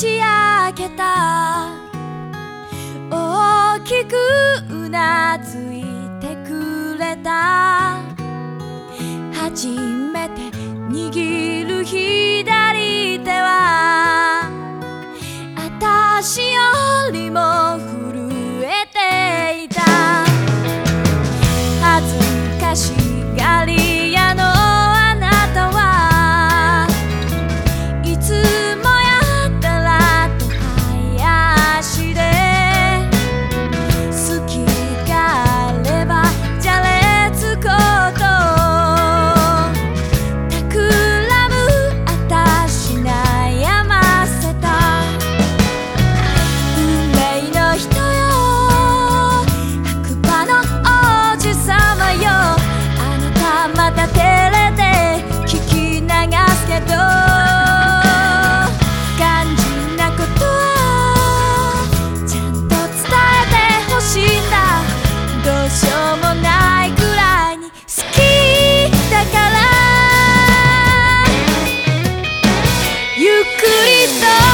ち明けた。大きくうなずいてくれた。初めて握る左手はゆっくりと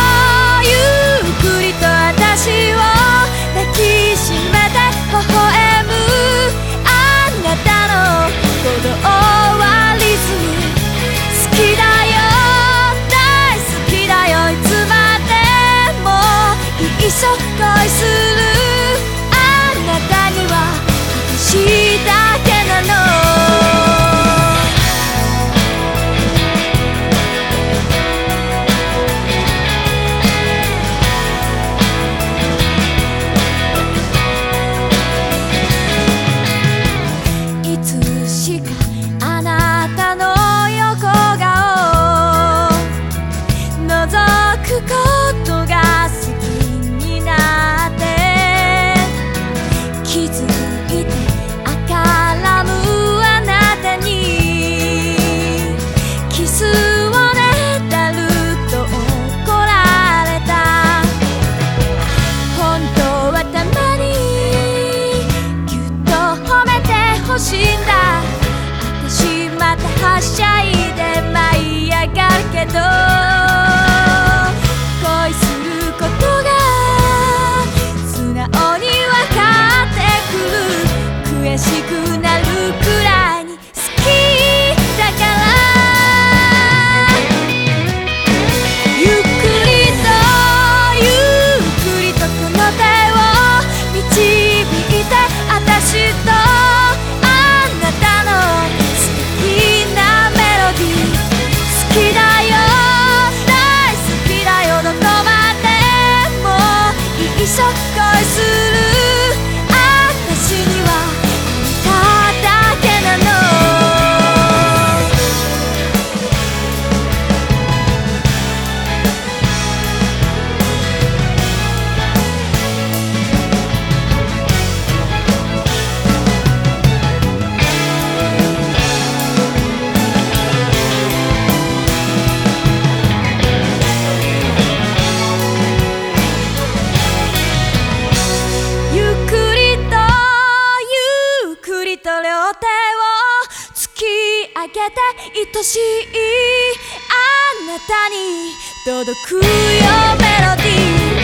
はしゃいで舞い上がるけど愛する上げて愛しい。あなたに届くよメロディー。